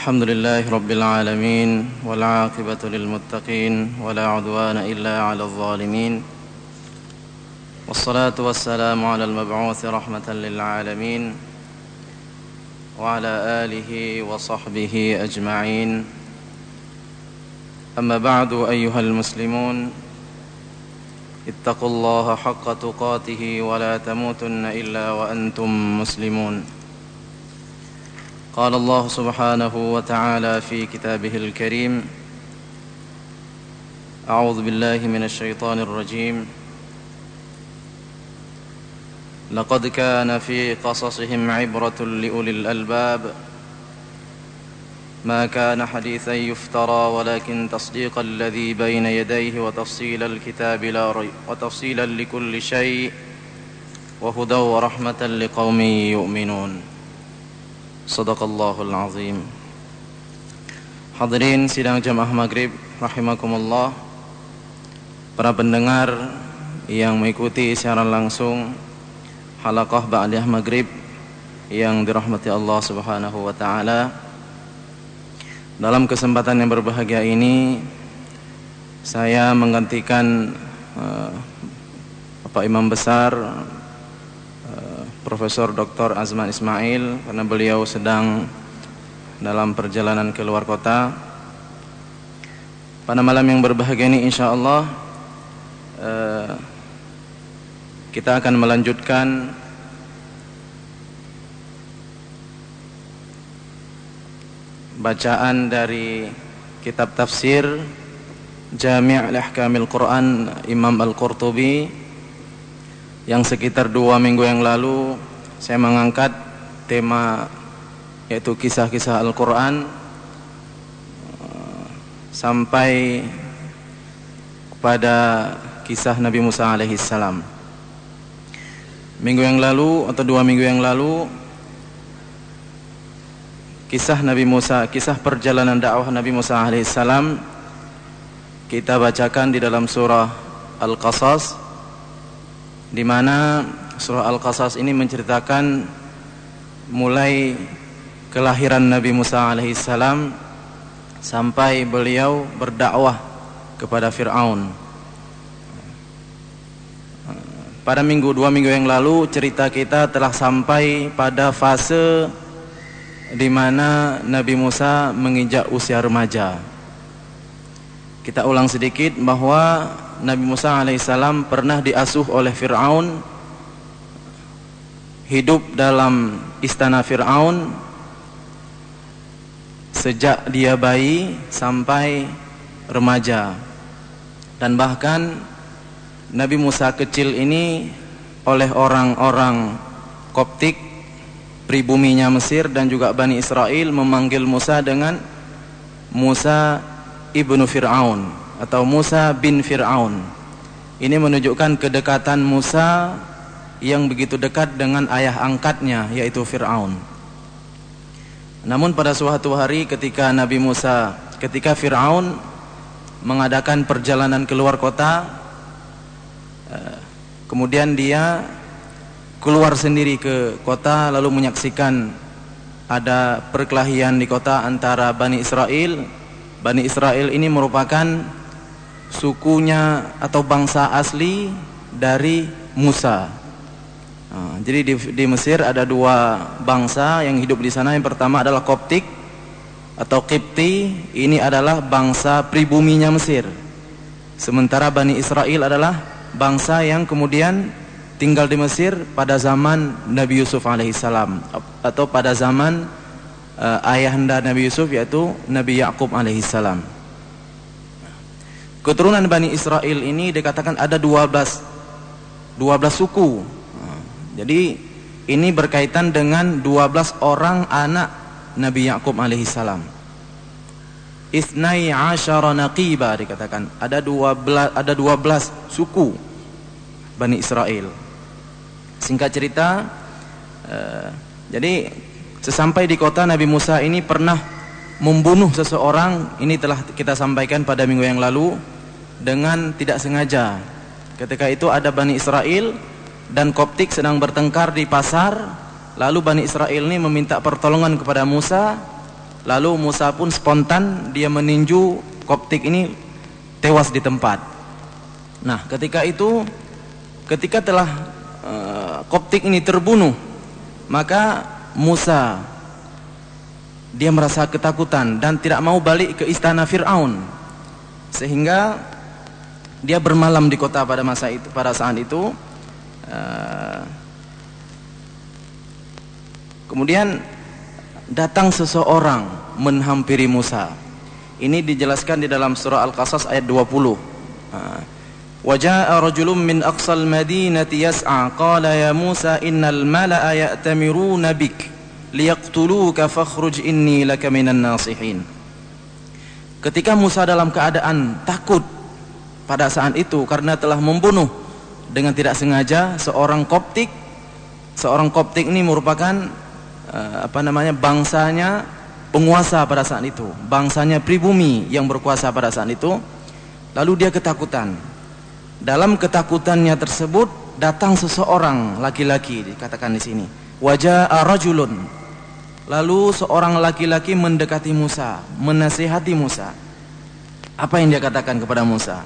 الحمد لله رب العالمين والعاقبة للمتقين ولا عدوان إلا على الظالمين والصلاة والسلام على المبعوث رحمة للعالمين وعلى آله وصحبه أجمعين أما بعد أيها المسلمون اتقوا الله حق تقاته ولا تموتن إلا وأنتم مسلمون قال الله سبحانه وتعالى في كتابه الكريم أعوذ بالله من الشيطان الرجيم. لقد كان في قصصهم عبرة لأولي الألباب. ما كان حديثا يفترى ولكن تصديق الذي بين يديه وتفصيل الكتاب لا ريب وتفصيلا لكل شيء وهدى ورحمة لقوم يؤمنون. Sadaqallahul azim. Hadirin sidang jamaah maghrib Rahimakumullah. Para pendengar Yang mengikuti secara langsung Halakah Ba'liyah Maghrib Yang dirahmati Allah subhanahu wa ta'ala. Dalam kesempatan yang berbahagia ini Saya menggantikan uh, Bapak Imam Besar Profesor Dr. Azman Ismail karena beliau sedang dalam perjalanan ke luar kota. Pada malam yang berbahagia ini insya Allah eh, kita akan melanjutkan bacaan dari kitab tafsir Jami' al-Ahkamil Quran Imam Al-Qurtubi yang sekitar dua minggu yang lalu saya mengangkat tema yaitu kisah-kisah Al-Quran sampai pada kisah Nabi Musa alaihissalam. Minggu yang lalu atau dua minggu yang lalu kisah Nabi Musa, kisah perjalanan dakwah Nabi Musa alaihissalam kita bacakan di dalam surah Al-Qasas di mana surah Al-Qasas ini menceritakan mulai kelahiran Nabi Musa alaihissalam sampai beliau berdakwah kepada Fir'aun. Pada minggu dua minggu yang lalu cerita kita telah sampai pada fase di mana Nabi Musa menginjak usia remaja. Kita ulang sedikit bahwa Nabi Musa alaihissalam pernah diasuh oleh Fir'aun hidup dalam istana Fir'aun sejak dia bayi sampai remaja. Dan bahkan Nabi Musa kecil ini oleh orang-orang Koptik pribuminya Mesir dan juga Bani Israel memanggil Musa dengan Musa ibnu Fir'aun atau Musa bin Fir'aun. Ini menunjukkan kedekatan Musa yang begitu dekat dengan ayah angkatnya yaitu Fir'aun. Namun pada suatu hari ketika Nabi Musa, ketika Fir'aun mengadakan perjalanan keluar kota, eh, kemudian dia keluar sendiri ke kota lalu menyaksikan ada perkelahian di kota antara Bani Israel. Bani Israel ini merupakan sukunya atau bangsa asli dari Musa. Nah, jadi di, di Mesir ada dua bangsa yang hidup di sana. Yang pertama adalah Koptik atau Kipti. Ini adalah bangsa pribuminya Mesir. Sementara Bani Israel adalah bangsa yang kemudian tinggal di Mesir pada zaman Nabi Yusuf alaihissalam atau pada zaman uh, ayahanda Nabi Yusuf yaitu Nabi Yakub alaihissalam. Keturunan Bani Israel ini dikatakan ada 12 12 suku. Jadi ini berkaitan dengan 12 orang anak Nabi Yakub alaihi salam. Isnai asyara naqiba dikatakan ada 12 ada 12 suku Bani Israel. Singkat cerita uh, jadi sesampai di kota Nabi Musa ini pernah membunuh seseorang ini telah kita sampaikan pada minggu yang lalu dengan tidak sengaja ketika itu ada Bani Israel dan Koptik sedang bertengkar di pasar lalu Bani Israel ini meminta pertolongan kepada Musa Lalu Musa pun spontan dia meninju Koptik ini tewas di tempat. Nah, ketika itu ketika telah uh, Koptik ini terbunuh, maka Musa dia merasa ketakutan dan tidak mau balik ke istana Firaun. Sehingga dia bermalam di kota pada masa itu pada saat itu uh, kemudian datang seseorang menghampiri Musa. Ini dijelaskan di dalam surah Al-Qasas ayat 20. Waja'a rajulun min aqsal madinati yas'a qala ya Musa innal mala'a ya'tamiruna bik liyaqtuluka fakhruj inni laka minan nasihin. Ketika Musa dalam keadaan takut pada saat itu karena telah membunuh dengan tidak sengaja seorang Koptik seorang Koptik ini merupakan Eh, apa namanya bangsanya penguasa pada saat itu, bangsanya pribumi yang berkuasa pada saat itu. Lalu dia ketakutan. Dalam ketakutannya tersebut datang seseorang laki-laki dikatakan di sini. Wajah rajulun. Lalu seorang laki-laki mendekati Musa, menasihati Musa. Apa yang dia katakan kepada Musa?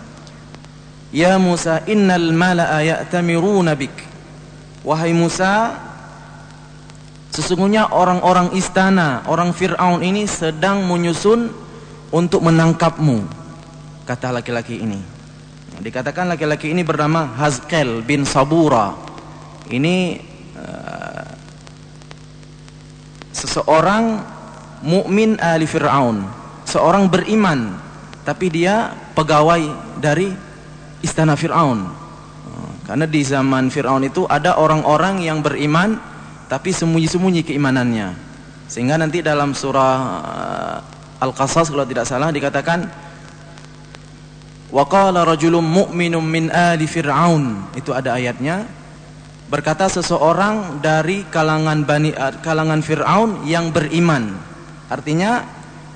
Ya Musa, innal mala'a ya'tamiruna bik. Wahai Musa, Sesungguhnya orang-orang istana, orang Fir'aun ini sedang menyusun untuk menangkapmu. Kata laki-laki ini. Dikatakan laki-laki ini bernama Hazkel bin Sabura. Ini uh, seseorang mukmin ahli Fir'aun. Seorang beriman. Tapi dia pegawai dari istana Fir'aun. Karena di zaman Fir'aun itu ada orang-orang yang beriman tapi sembunyi-sembunyi keimanannya. Sehingga nanti dalam surah uh, Al-Qasas kalau tidak salah dikatakan wa qala rajulun mu'minun min ali fir'aun. Itu ada ayatnya. Berkata seseorang dari kalangan Bani uh, kalangan Firaun yang beriman. Artinya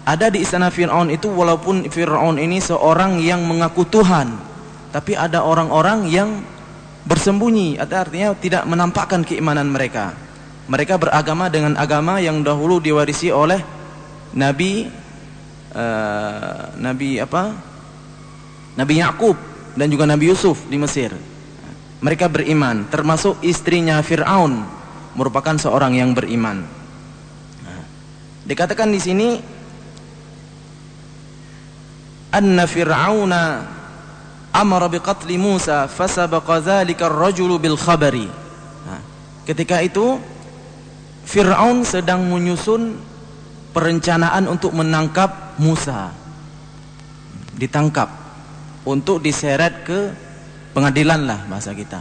ada di istana Firaun itu walaupun Firaun ini seorang yang mengaku Tuhan, tapi ada orang-orang yang bersembunyi, artinya tidak menampakkan keimanan mereka mereka beragama dengan agama yang dahulu diwarisi oleh Nabi uh, Nabi apa? Nabi Yakub dan juga Nabi Yusuf di Mesir. Mereka beriman, termasuk istrinya Firaun merupakan seorang yang beriman. Nah, dikatakan di sini anna fir'auna amara biqatli Musa fasabaqa dzalika ar-rajulu bil khabari. Nah, ketika itu Fir'aun sedang menyusun perencanaan untuk menangkap Musa. Ditangkap untuk diseret ke pengadilan lah bahasa kita.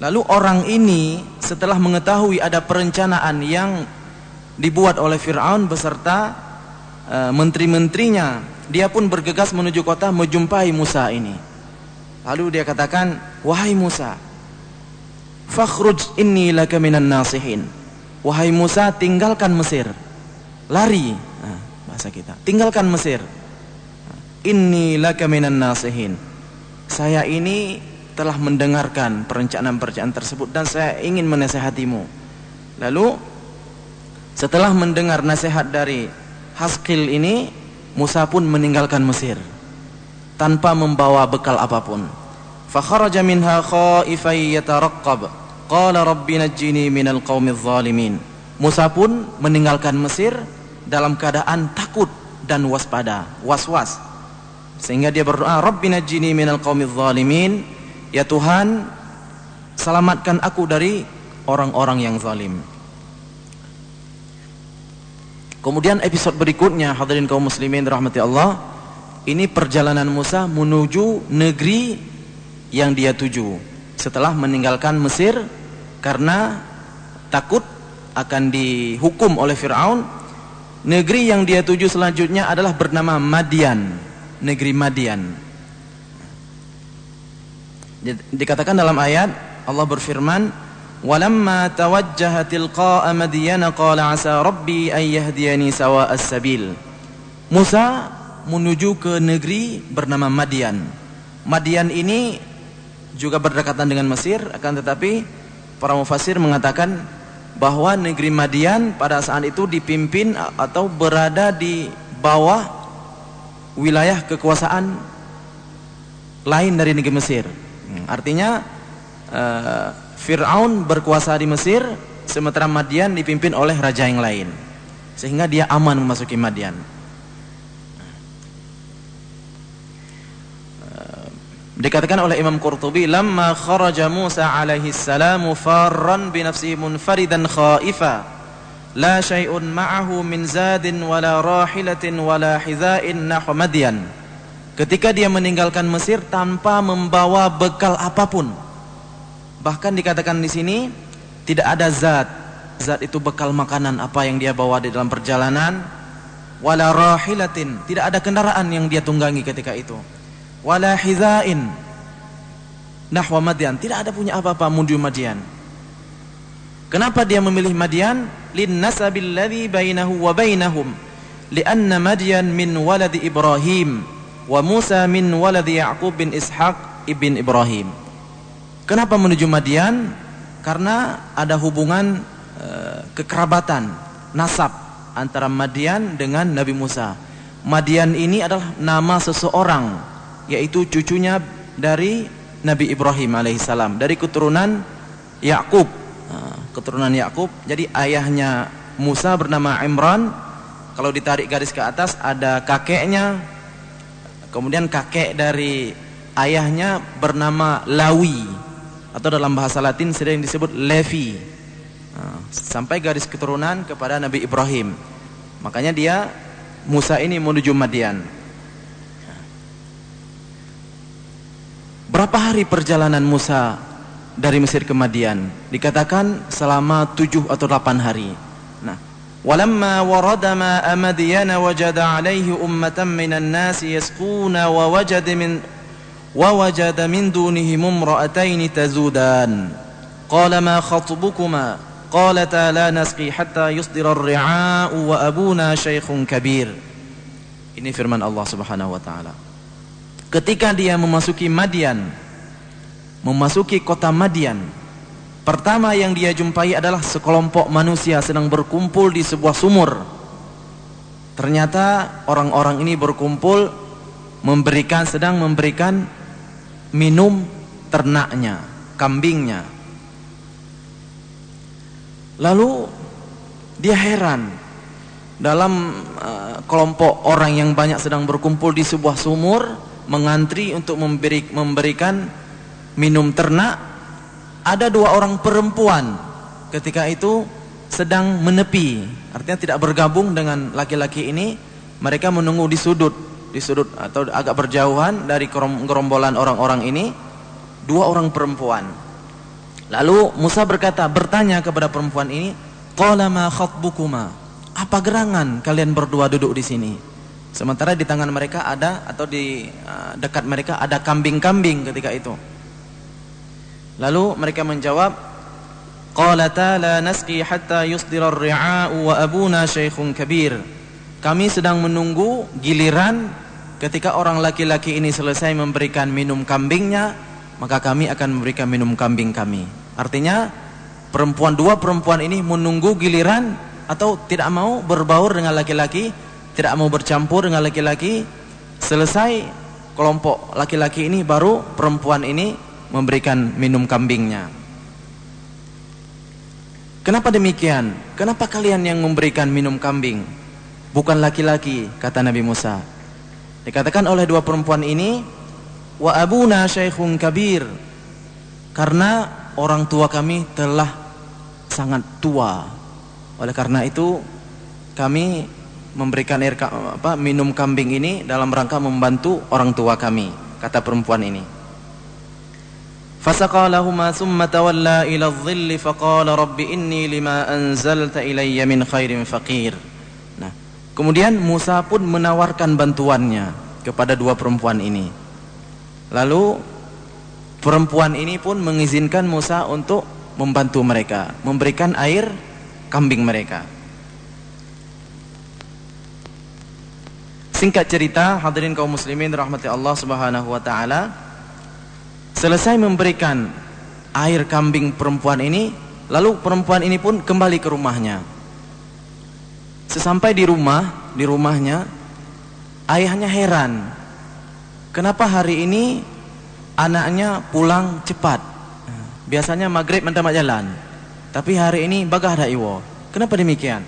Lalu orang ini setelah mengetahui ada perencanaan yang dibuat oleh Fir'aun beserta uh, menteri-menterinya, dia pun bergegas menuju kota menjumpai Musa ini. Lalu dia katakan, "Wahai Musa, fakhruj inni laka minan nasihin." Wahai Musa tinggalkan Mesir Lari nah, Bahasa kita Tinggalkan Mesir Inni laka minan nasihin Saya ini telah mendengarkan perencanaan-perencanaan tersebut Dan saya ingin menasehatimu Lalu Setelah mendengar nasihat dari Haskil ini Musa pun meninggalkan Mesir Tanpa membawa bekal apa pun Fakharaja minha khaifai yataraqqab Qala rabbi minal qaumiz zalimin. Musa pun meninggalkan Mesir dalam keadaan takut dan waspada, was-was. Sehingga dia berdoa, Rabbi najjini minal qaumiz zalimin. Ya Tuhan, selamatkan aku dari orang-orang yang zalim. Kemudian episode berikutnya hadirin kaum muslimin rahmati Allah, ini perjalanan Musa menuju negeri yang dia tuju setelah meninggalkan Mesir karena takut akan dihukum oleh Firaun negeri yang dia tuju selanjutnya adalah bernama Madian negeri Madian. Dikatakan dalam ayat Allah berfirman walamma tawajjaha tilqa'a madyana qala asa rabbi an yahdiyani sawa'as sabil Musa menuju ke negeri bernama Madian. Madian ini juga berdekatan dengan Mesir akan tetapi para mufasir mengatakan bahwa negeri Madian pada saat itu dipimpin atau berada di bawah wilayah kekuasaan lain dari negeri Mesir. Hmm, artinya uh, Fir'aun berkuasa di Mesir, sementara Madian dipimpin oleh raja yang lain. Sehingga dia aman memasuki Madian. Dikatakan oleh Imam Qurtubi, "Lamma kharaja Musa alaihi salam farran bi nafsihi munfaridan khaifa, la syai'un ma'ahu min zadin wala rahilatin wala hizain nahwa Madyan." Ketika dia meninggalkan Mesir tanpa membawa bekal apa pun. Bahkan dikatakan di sini tidak ada zat. Zat itu bekal makanan apa yang dia bawa di dalam perjalanan. Wala rahilatin, tidak ada kendaraan yang dia tunggangi ketika itu wala hizain nahwa tidak ada punya apa-apa menuju Madian kenapa dia memilih Madian? Lin nasabil ladzi bainahu wa bainahum. Lianna Madian min waladi Ibrahim wa Musa min waladi Yaqub bin Ishaq ibn Ibrahim. Kenapa menuju Madian? Karena ada hubungan uh, kekerabatan nasab antara Madian dengan Nabi Musa. Madian ini adalah nama seseorang yaitu cucunya dari Nabi Ibrahim alaihissalam dari keturunan Yakub keturunan Yakub. Jadi ayahnya Musa bernama Imran. Kalau ditarik garis ke atas ada kakeknya. Kemudian kakek dari ayahnya bernama Lawi. Atau dalam bahasa Latin sering disebut Levi. Sampai garis keturunan kepada Nabi Ibrahim. Makanya dia Musa ini menuju Madian. Berapa hari perjalanan Musa dari Mesir ke Madian? Dikatakan selama tujuh atau delapan hari. Nah, walamma warada ma Madiana wajada alaihi ummatan minan nasi yasquna wa wajada min wa wajada min dunihim imra'atayn tazudan. Qala ma khatbukuma? Qalata la nasqi hatta yusdira ar-ri'a'u wa abuna shaykhun kabir. Ini firman Allah Subhanahu wa taala. Ketika dia memasuki Madian, memasuki kota Madian, pertama yang dia jumpai adalah sekelompok manusia sedang berkumpul di sebuah sumur. Ternyata orang-orang ini berkumpul memberikan sedang memberikan minum ternaknya, kambingnya. Lalu dia heran dalam uh, kelompok orang yang banyak sedang berkumpul di sebuah sumur mengantri untuk memberi, memberikan minum ternak ada dua orang perempuan ketika itu sedang menepi. Artinya tidak bergabung dengan laki-laki ini mereka menunggu di sudut di sudut atau agak berjauhan dari gerombolan orang-orang ini dua orang perempuan. Lalu Musa berkata bertanya kepada perempuan ini qala ma khatbukuma? Apa gerangan kalian berdua duduk di sini? Sementara di tangan mereka ada atau di uh, dekat mereka ada kambing-kambing ketika itu. Lalu mereka menjawab, "Qalata la nasqi hatta yusdira ar-ri'a'u wa abuna syaikhun kabir." Kami sedang menunggu giliran ketika orang laki-laki ini selesai memberikan minum kambingnya, maka kami akan memberikan minum kambing kami. Artinya, perempuan dua perempuan ini menunggu giliran atau tidak mau berbaur dengan laki-laki tidak mau bercampur dengan laki-laki selesai kelompok laki-laki ini baru perempuan ini memberikan minum kambingnya. Kenapa demikian? Kenapa kalian yang memberikan minum kambing? Bukan laki-laki kata Nabi Musa. Dikatakan oleh dua perempuan ini wa abuna syaikhun kabir. Karena orang tua kami telah sangat tua. Oleh karena itu kami memberikan air apa minum kambing ini dalam rangka membantu orang tua kami kata perempuan ini fasaqalahuma thumma tawalla ila adh-dhilli faqala rabbi inni lima anzalta ilayya min khairin faqir nah kemudian Musa pun menawarkan bantuannya kepada dua perempuan ini lalu perempuan ini pun mengizinkan Musa untuk membantu mereka memberikan air kambing mereka Singkat cerita, hadirin kaum muslimin rahmati Allah Subhanahu wa taala. Selesai memberikan air kambing perempuan ini, Lalu perempuan ini pun kembali ke rumahnya. Sesampai di rumah, di rumahnya, ayahnya heran. Kenapa hari ini anaknya pulang cepat? Biasanya maghrib mendapat jalan. Tapi hari ini bagah ada iwo. Kenapa demikian?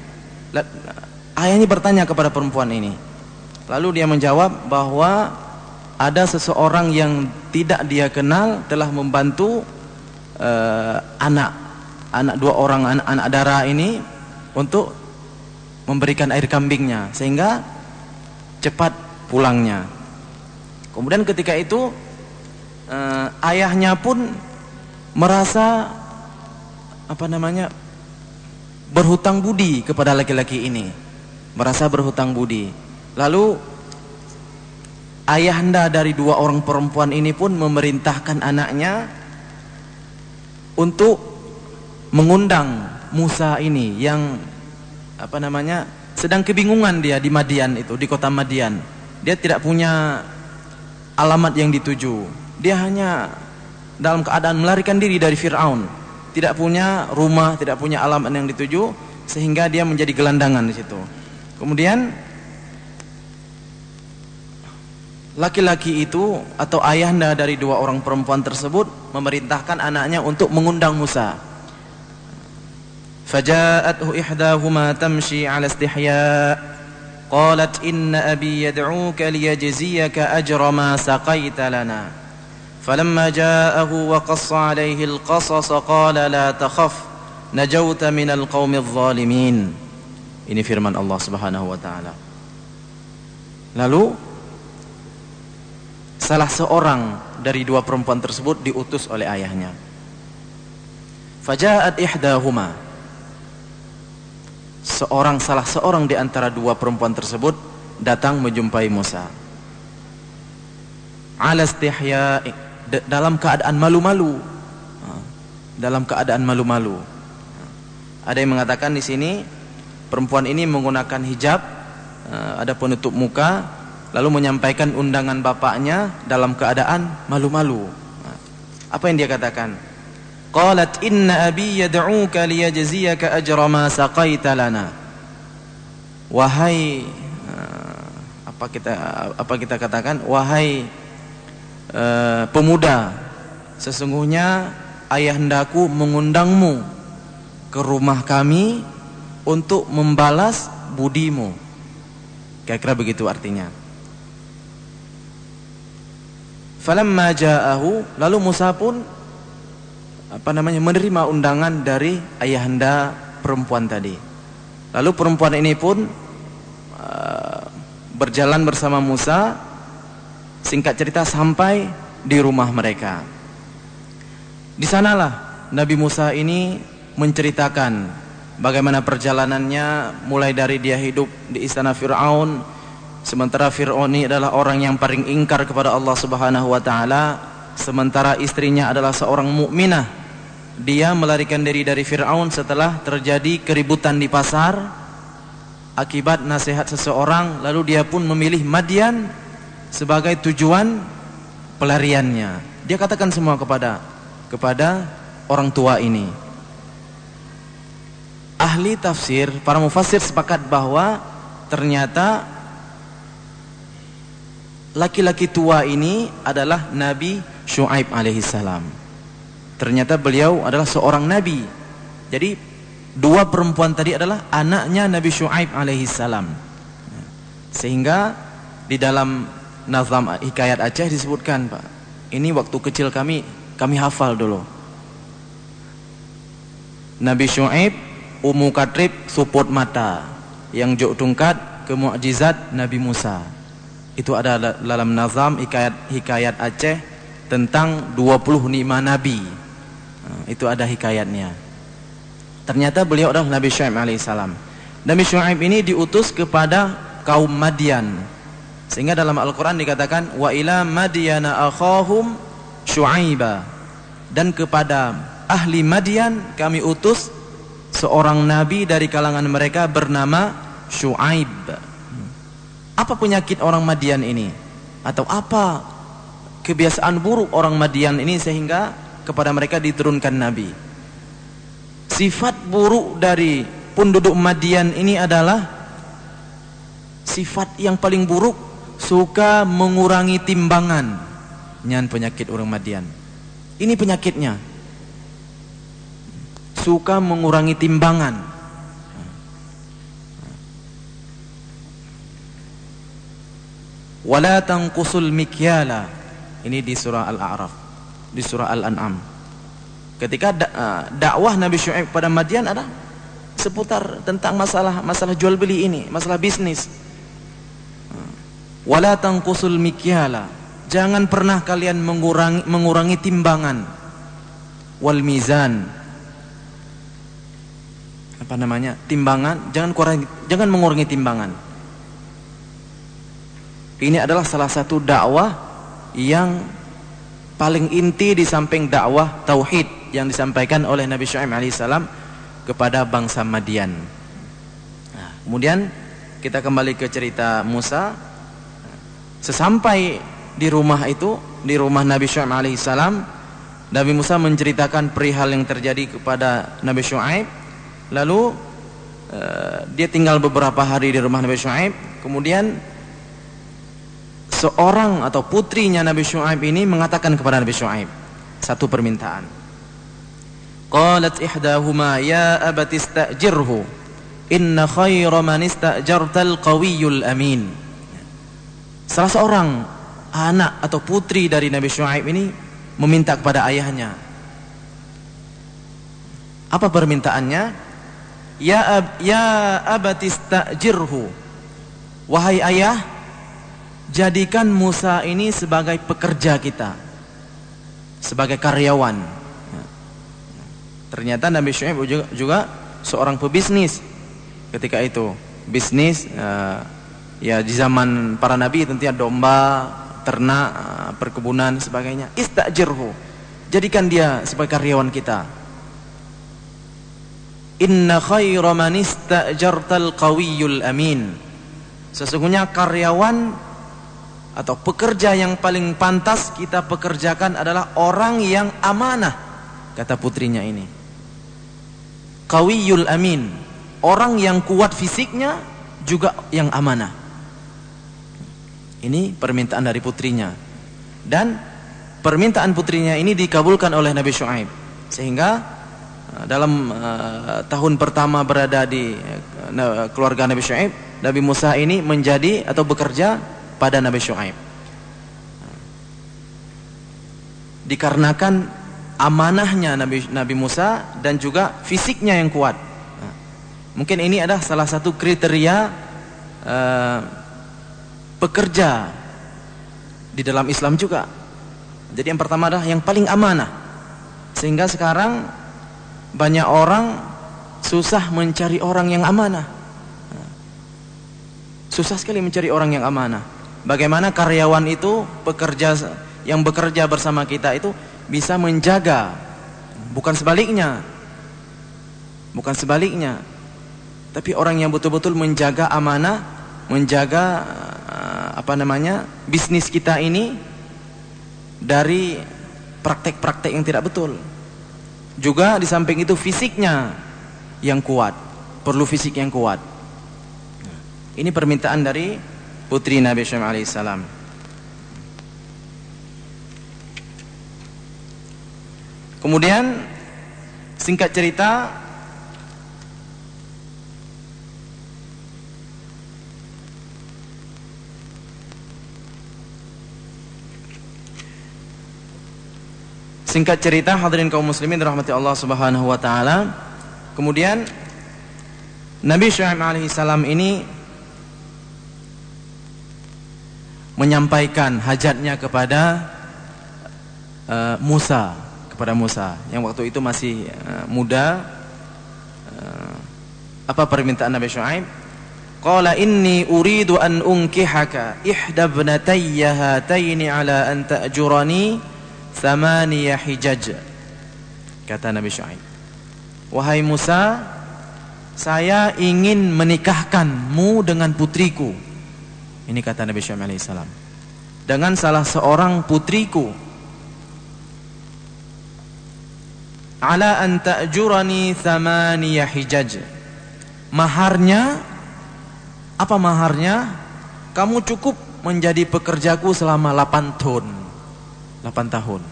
Ayahnya bertanya kepada perempuan ini. Lalu dia menjawab bahwa ada seseorang yang tidak dia kenal telah membantu uh, anak anak dua orang anak, anak darah ini untuk memberikan air kambingnya sehingga cepat pulangnya. Kemudian ketika itu uh, ayahnya pun merasa apa namanya berhutang budi kepada laki-laki ini, merasa berhutang budi. Lalu ayahanda dari dua orang perempuan ini pun memerintahkan anaknya untuk mengundang Musa ini yang apa namanya sedang kebingungan dia di Madian itu di kota Madian. Dia tidak punya alamat yang dituju. Dia hanya dalam keadaan melarikan diri dari Fir'aun. Tidak punya rumah tidak punya alamat yang dituju sehingga dia menjadi gelandangan di situ. Kemudian laki-laki itu atau ayahanda dari dua orang perempuan tersebut memerintahkan anaknya untuk mengundang Musa. Faja'athu ihdahuma tamshi 'ala istihya' qalat inna abi yad'uka liyajziyaka ajra ma saqaita lana. فلما جاءه وقص عليه القصص قال لا تخف نجوت من القوم الظالمين ini firman Allah Subhanahu wa taala lalu salah seorang dari dua perempuan tersebut diutus oleh ayahnya. Faja'at ihdahuma. Seorang salah seorang di antara dua perempuan tersebut datang menjumpai Musa. Ala istihya dalam keadaan malu-malu. Dalam keadaan malu-malu. Ada yang mengatakan di sini perempuan ini menggunakan hijab, ada penutup muka, lalu menyampaikan undangan bapaknya dalam keadaan malu-malu. Apa yang dia katakan? Qalat inna abi yad'uka liyajziyaka ajra ma saqaita lana. Wahai apa kita apa kita katakan? Wahai uh, pemuda, sesungguhnya ayahandaku mengundangmu ke rumah kami untuk membalas budimu. Kira-kira begitu artinya. Falamma ja'ahu lalu Musa pun apa namanya menerima undangan dari ayahanda perempuan tadi. Lalu perempuan ini pun uh, berjalan bersama Musa singkat cerita sampai di rumah mereka. Di sanalah Nabi Musa ini menceritakan bagaimana perjalanannya mulai dari dia hidup di istana Firaun Sementara Fir'aun adalah orang yang paling ingkar kepada Allah Subhanahu wa taala, sementara istrinya adalah seorang mukminah. Dia melarikan diri dari Fir'aun setelah terjadi keributan di pasar akibat nasihat seseorang, lalu dia pun memilih Madian sebagai tujuan pelariannya. Dia katakan semua kepada kepada orang tua ini. Ahli tafsir, para mufassir sepakat bahwa ternyata laki-laki tua ini adalah Nabi Shu'aib alaihissalam. Ternyata beliau adalah seorang nabi. Jadi dua perempuan tadi adalah anaknya Nabi Shu'aib alaihissalam. Sehingga di dalam nazam hikayat Aceh disebutkan, Pak. Ini waktu kecil kami kami hafal dulu. Nabi Shu'aib Umu Katrib suput mata yang juk tungkat ke mukjizat Nabi Musa. Itu ada dalam nazam hikayat hikayat Aceh tentang 25 nabi. Nah, itu ada hikayatnya. Ternyata beliau adalah Nabi Syuaib alaihissalam. Nabi Syuaib ini diutus kepada kaum Madian. Sehingga dalam Al-Qur'an dikatakan wa ila madyana akhahum Syuaiba. Dan kepada ahli Madian kami utus seorang nabi dari kalangan mereka bernama Syuaib. Apa penyakit orang Madian ini? Atau apa kebiasaan buruk orang Madian ini sehingga kepada mereka diturunkan Nabi? sifat buruk dari penduduk Madian ini adalah sifat yang paling buruk suka mengurangi timbangan nyan penyakit orang Madian ini penyakitnya suka mengurangi timbangan wala tanqusul mikyala. Ini di surah Al-A'raf di surah Al-An'am. Ketika uh, dakwah Nabi Syuaib pada Madian ada seputar tentang masalah masalah jual beli ini masalah bisnis. Wala tanqusul mikyala. Jangan pernah kalian mengurangi mengurangi timbangan. Wal mizan. Apa namanya? Timbangan. Jangan kurangi jangan mengurangi timbangan ini adalah salah satu dakwah yang paling inti di samping dakwah tauhid yang disampaikan oleh Nabi Syuaib alaihissalam kepada bangsa Madian. Nah, kemudian kita kembali ke cerita Musa. Sesampai di rumah itu, di rumah Nabi Syuaib alaihissalam, Nabi Musa menceritakan perihal yang terjadi kepada Nabi Syuaib. Lalu uh, dia tinggal beberapa hari di rumah Nabi Syuaib. Kemudian seorang atau putrinya Nabi Shu'aib ini mengatakan kepada Nabi Shu'aib satu permintaan. Qalat ihdahuma ya abati inna khayra man istajartal qawiyul amin. Salah seorang anak atau putri dari Nabi Shu'aib ini meminta kepada ayahnya. Apa permintaannya? Ya ab, ya abati istajirhu. Wahai ayah, jadikan Musa ini sebagai pekerja kita. Sebagai karyawan. Ternyata Nabi Syuaib juga, juga seorang pebisnis ketika itu. Bisnis uh, ya di zaman para nabi tentunya domba ternak uh, perkebunan sebagainya. Istajirhu. Jadikan dia sebagai karyawan kita. Inna khaira man istajartal qawiyul amin. Sesungguhnya karyawan atau pekerja yang paling pantas kita pekerjakan adalah orang yang amanah kata putrinya ini. Kawiyul amin orang yang kuat fisiknya juga yang amanah. Ini permintaan dari putrinya. Dan permintaan putrinya ini dikabulkan oleh Nabi Shu'aib sehingga uh, dalam uh, tahun pertama berada di uh, keluarga Nabi Shu'aib Nabi Musa ini menjadi atau bekerja pada Nabi Shu'aib dikarenakan amanahnya Nabi Nabi Musa dan juga fisiknya yang kuat. Mungkin ini adalah salah satu kriteria uh, pekerja di dalam Islam juga. Jadi yang pertama adalah yang paling amanah. Sehingga sekarang banyak orang susah mencari orang yang amanah. Susah sekali mencari orang yang amanah Bagaimana karyawan itu pekerja yang bekerja bersama kita itu bisa menjaga bukan sebaliknya. Bukan sebaliknya. Tapi orang yang betul-betul menjaga amanah, menjaga eh, apa namanya? bisnis kita ini dari praktek-praktek yang tidak betul. Juga di samping itu fisiknya yang kuat, perlu fisik yang kuat. Ini permintaan dari putri Nabi Syuaib alaihissalam. Kemudian singkat cerita Singkat cerita hadirin kaum muslimin rahmati Allah Subhanahu wa taala. Kemudian Nabi Syuaib alaihi salam ini menyampaikan hajatnya kepada uh, Musa kepada Musa yang waktu itu masih uh, muda. Uh, apa permintaan Nabi Shu'aib? Qala inni uridu an unkihaka ihda ibnatayya hataini ala an ta'jurani thamaniya hijaj kata Nabi Shu'aib. Wahai Musa saya ingin menikahkanmu dengan putriku ini kata Nabi Syuaib alaihissalam. Dengan salah seorang putriku. ala an ta'jurani thamaniya hijaj. Maharnya apa maharnya? Kamu cukup menjadi pekerjaku selama 8 tahun. 8 tahun.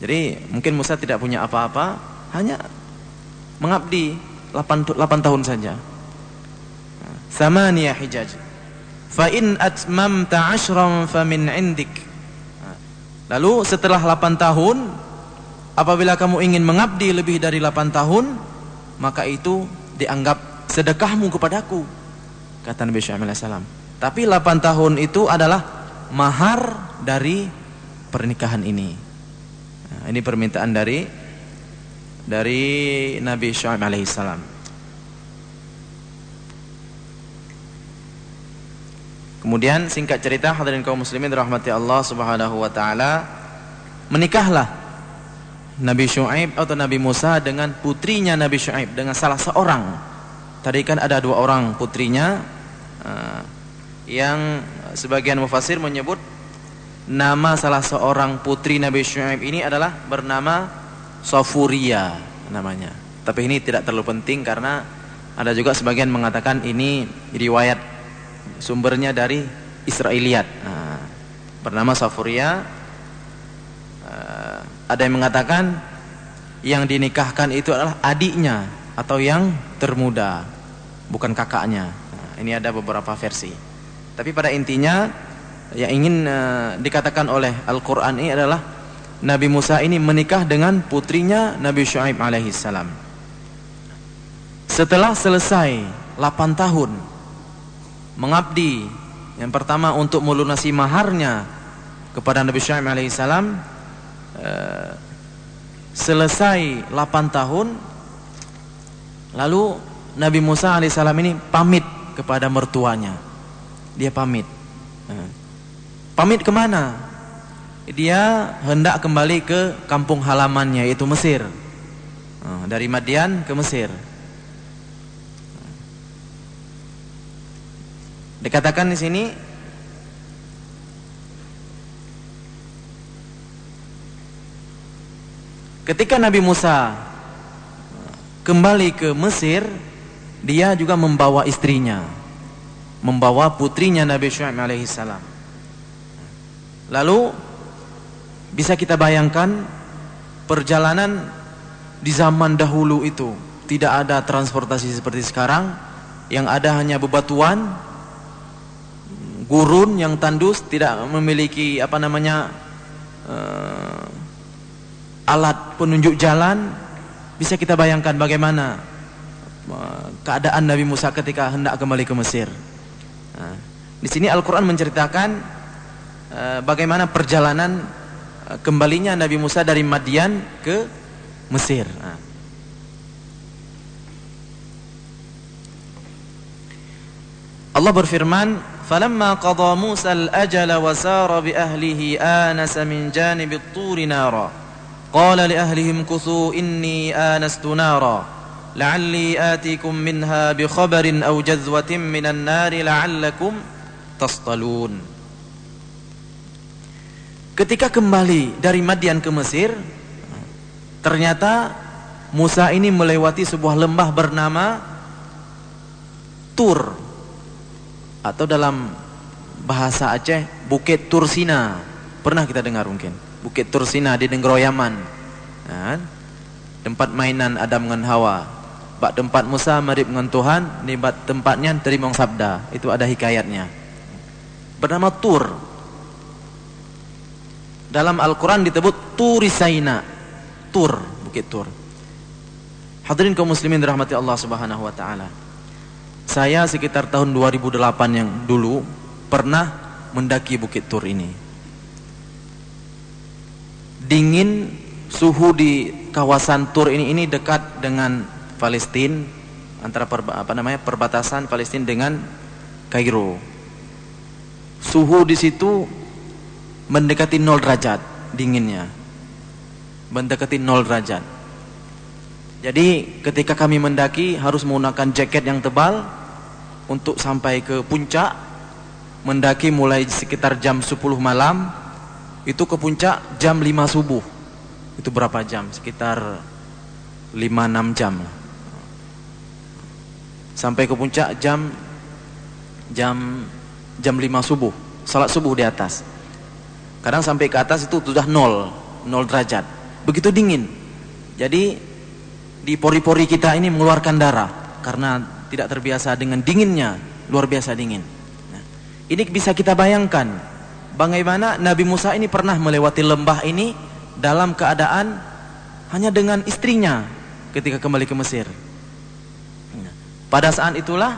Jadi mungkin Musa tidak punya apa-apa, hanya mengabdi 8, 8 tahun saja. Thamaniya hijaj. Fa in atmamta 'ashran fa min 'indik. Lalu setelah 8 tahun apabila kamu ingin mengabdi lebih dari 8 tahun, maka itu dianggap sedekahmu kepadaku. Kata Nabi Syuaib alaihissalam. Tapi 8 tahun itu adalah mahar dari pernikahan ini. Nah, ini permintaan dari dari Nabi Syuaib alaihissalam. Kemudian singkat cerita hadirin kaum muslimin rahmati Allah Subhanahu wa taala menikahlah Nabi Syuaib atau Nabi Musa dengan putrinya Nabi Syuaib dengan salah seorang. Tadi kan ada dua orang putrinya uh, yang sebagian mufasir menyebut nama salah seorang putri Nabi Syuaib ini adalah bernama Sofuria namanya. Tapi ini tidak terlalu penting karena ada juga sebagian mengatakan ini riwayat sumbernya dari Israeliat. Bernama Safuria. Ada yang mengatakan yang dinikahkan itu adalah adiknya atau yang termuda, bukan kakaknya. Ini ada beberapa versi. Tapi pada intinya yang ingin uh, dikatakan oleh Al-Qur'an ini adalah Nabi Musa ini menikah dengan putrinya Nabi Syuaib alaihissalam. Setelah selesai 8 tahun mengabdi yang pertama untuk melunasi maharnya kepada Nabi Syuaib alaihissalam eh, selesai 8 tahun lalu Nabi Musa alaihissalam ini pamit kepada mertuanya. Dia pamit. Eh, pamit ke mana dia hendak kembali ke kampung halamannya yaitu Mesir. Eh, dari Madian ke Mesir Dikatakan di sini ketika Nabi Musa kembali ke Mesir, dia juga membawa istrinya, membawa putrinya Nabi Syuaib alaihissalam. Lalu bisa kita bayangkan perjalanan di zaman dahulu itu tidak ada transportasi seperti sekarang, yang ada hanya bebatuan gurun yang tandus tidak memiliki apa namanya uh, alat penunjuk jalan bisa kita bayangkan bagaimana uh, keadaan Nabi Musa ketika hendak kembali ke Mesir. Nah, di sini Al-Qur'an menceritakan uh, bagaimana perjalanan uh, kembalinya Nabi Musa dari Madian ke Mesir. Nah. Allah berfirman, "Falamma qadha Musa al-ajala wa sara bi ahlihi anasa min janibi at-turi nara. Qala li ahlihim kuthu inni anastu nara. La'alli atikum minha bi khabarin aw jazwatin la'allakum tastalun." Ketika kembali dari Madian ke Mesir, ternyata Musa ini melewati sebuah lembah bernama Tur atau dalam bahasa Aceh Bukit Tursina. Pernah kita dengar mungkin? Bukit Tursina di negeri Yaman. Nah, tempat mainan Adam dengan Hawa. Bak tempat Musa marib dengan Tuhan ni tempatnya terima sabda. Itu ada hikayatnya. Bernama Tur. Dalam Al-Quran disebut Turisaina. Tur Bukit Tur. Hadirin kaum muslimin dirahmati Allah subhanahu wa ta'ala saya sekitar tahun 2008 yang dulu pernah mendaki Bukit Tur ini. Dingin suhu di kawasan Tur ini ini dekat dengan Palestina antara per, apa namanya perbatasan Palestina dengan Kairo. Suhu di situ mendekati 0 derajat dinginnya. Mendekati 0 derajat. Jadi ketika kami mendaki harus menggunakan jaket yang tebal untuk sampai ke puncak. Mendaki mulai sekitar jam 10 malam itu ke puncak jam 5 subuh. Itu berapa jam? Sekitar 5-6 jam. Sampai ke puncak jam jam jam 5 subuh. Salat subuh di atas. Kadang sampai ke atas itu sudah nol, nol derajat. Begitu dingin. Jadi di pori-pori kita ini mengeluarkan darah karena tidak terbiasa dengan dinginnya, luar biasa dingin. Nah, ini bisa kita bayangkan bagaimana Nabi Musa ini pernah melewati lembah ini dalam keadaan hanya dengan istrinya ketika kembali ke Mesir. Nah, pada saat itulah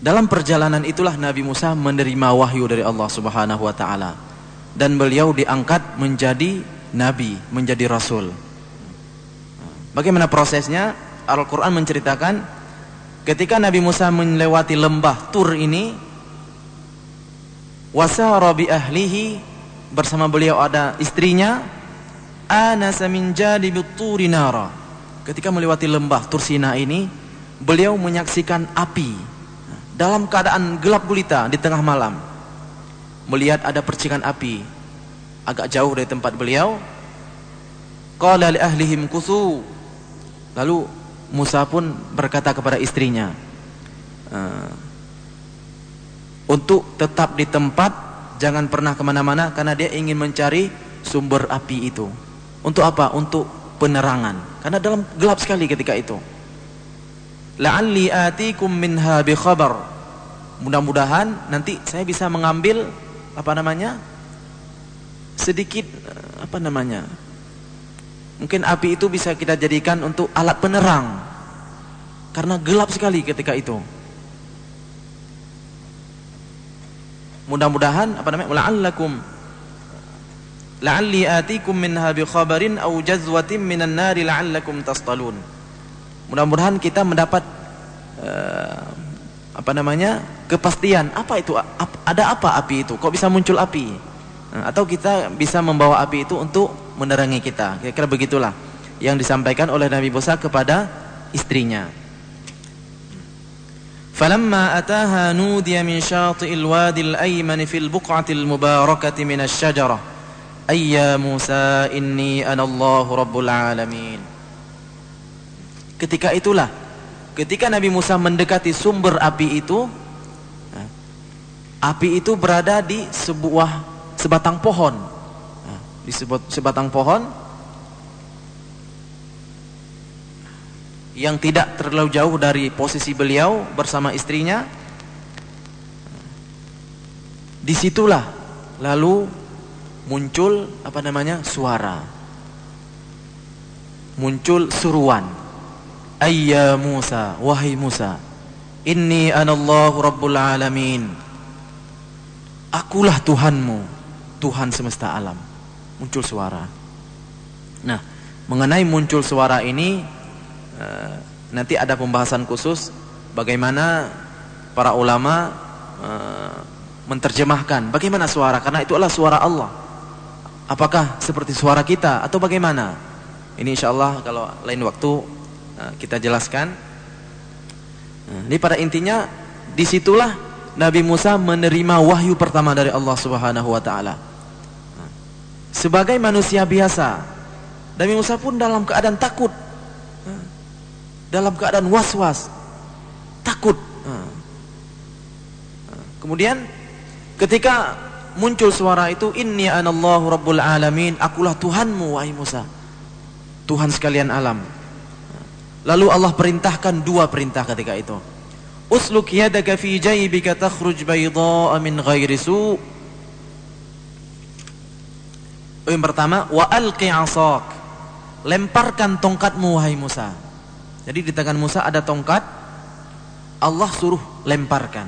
dalam perjalanan itulah Nabi Musa menerima wahyu dari Allah Subhanahu wa taala dan beliau diangkat menjadi nabi, menjadi rasul. Bagaimana prosesnya? Al-Qur'an menceritakan ketika Nabi Musa melewati lembah Tur ini wasara ahlihi bersama beliau ada istrinya anasa min turi nara. Ketika melewati lembah Tursina ini, beliau menyaksikan api dalam keadaan gelap gulita di tengah malam melihat ada percikan api agak jauh dari tempat beliau qala li ahlihim kusu lalu Musa pun berkata kepada istrinya uh, untuk tetap di tempat jangan pernah ke mana-mana karena dia ingin mencari sumber api itu. Untuk apa? untuk penerangan. Karena dalam gelap sekali ketika itu. La'alli atikum minha bi khabar. Mudah-mudahan nanti saya bisa mengambil apa namanya sedikit eh, apa namanya mungkin api itu bisa kita jadikan untuk alat penerang. Karena gelap sekali ketika itu. Mudah-mudahan apa namanya la'allakum la'alli atikum minha bi khabarin aw jazwatin minan nari la'allakum tastalun. Mudah-mudahan kita mendapat uh, apa namanya kepastian apa itu ada apa api itu? Kok bisa muncul api? Atau kita bisa membawa api itu untuk menerangi kita. Kira-kira begitulah yang disampaikan oleh Nabi Musa kepada istrinya. Falamma ataha nudiya min syati'il wadil ayman fil buq'atil mubarakati minasy syajarah. Ayya Musa inni anallahu rabbul alamin. Ketika itulah ketika Nabi Musa mendekati sumber api itu eh, api itu berada di sebuah sebatang pohon di sebatang pohon yang tidak terlalu jauh dari posisi beliau bersama istrinya di situlah lalu muncul apa namanya suara muncul suruan Ayya Musa, wahai Musa, inni anallahu rabbul alamin. Akulah Tuhanmu, Tuhan semesta alam. Muncul suara. Nah, mengenai muncul suara ini uh, nanti ada pembahasan khusus bagaimana para ulama uh, menerjemahkan bagaimana suara karena itu adalah suara Allah. Apakah seperti suara kita atau bagaimana? Ini insyaallah kalau lain waktu Nah, kita jelaskan. Ini pada intinya di situlah Nabi Musa menerima wahyu pertama dari Allah Subhanahu Wa Taala. Sebagai manusia biasa, Nabi Musa pun dalam keadaan takut, dalam keadaan was-was, takut. Kemudian ketika muncul suara itu, Inni anallahu rabbul alamin, akulah Tuhanmu wahai Musa. Tuhan sekalian alam. Lalu Allah perintahkan dua perintah ketika itu. Usluk yadaka fi jaybika takhruj min ghairi su'. Yang pertama, wa alqi 'asak. Lemparkan tongkatmu wahai Musa. Jadi di tangan Musa ada tongkat. Allah suruh lemparkan.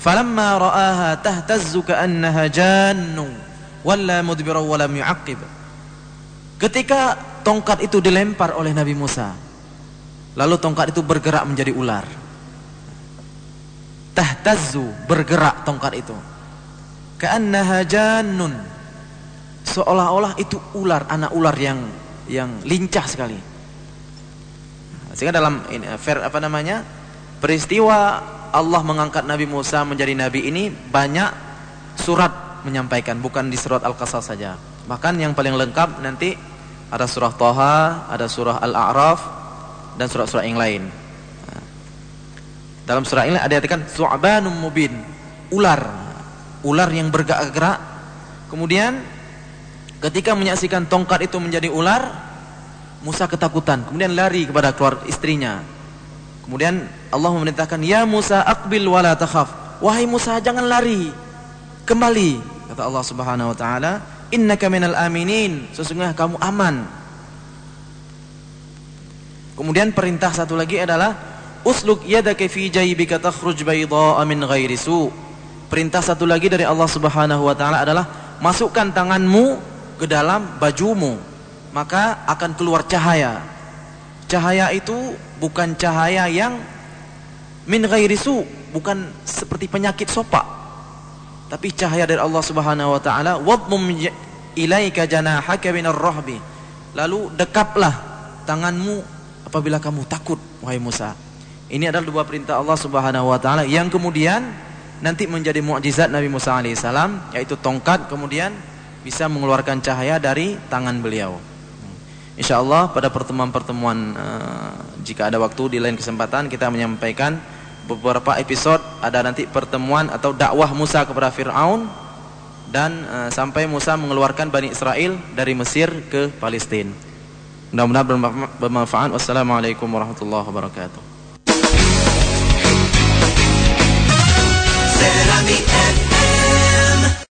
Falamma ra'aha tahtazzu ka'annaha jannu walla mudbira wa lam yu'aqib. Ketika tongkat itu dilempar oleh Nabi Musa, Lalu tongkat itu bergerak menjadi ular. Tahtazzu bergerak tongkat itu. Ka'annaha jannun. Seolah-olah itu ular, anak ular yang yang lincah sekali. Sehingga dalam ini, fair, apa namanya? Peristiwa Allah mengangkat Nabi Musa menjadi nabi ini banyak surat menyampaikan, bukan di surat Al-Qasas saja. Bahkan yang paling lengkap nanti ada surah Toha, ada surah Al-A'raf dan surah-surah yang lain. Dalam surah ini ada dikatakan su'banum mubin, ular. Ular yang bergerak-gerak. Kemudian ketika menyaksikan tongkat itu menjadi ular, Musa ketakutan, kemudian lari kepada keluarga istrinya. Kemudian Allah memerintahkan, "Ya Musa, aqbil wala takhaf." Wahai Musa, jangan lari. Kembali, kata Allah Subhanahu wa taala, "Innaka minal aminin." Sesungguhnya kamu aman. Kemudian perintah satu lagi adalah Usluk yadaka fi jaybika takhruj bayda'a min ghairi su. Perintah satu lagi dari Allah Subhanahu wa taala adalah masukkan tanganmu ke dalam bajumu, maka akan keluar cahaya. Cahaya itu bukan cahaya yang min ghairi su, bukan seperti penyakit sopak. Tapi cahaya dari Allah Subhanahu wa taala, wadmum ilaika janahaka minar rahbi. Lalu dekaplah tanganmu apabila kamu takut wahai Musa ini adalah dua perintah Allah Subhanahu wa taala yang kemudian nanti menjadi mukjizat Nabi Musa alaihissalam yaitu tongkat kemudian bisa mengeluarkan cahaya dari tangan beliau. Insya Allah pada pertemuan-pertemuan uh, jika ada waktu di lain kesempatan kita menyampaikan beberapa episode ada nanti pertemuan atau dakwah Musa kepada Firaun dan uh, sampai Musa mengeluarkan Bani Israel dari Mesir ke Palestina. Mudah-mudahan bermanfaat. Wassalamualaikum warahmatullahi wabarakatuh.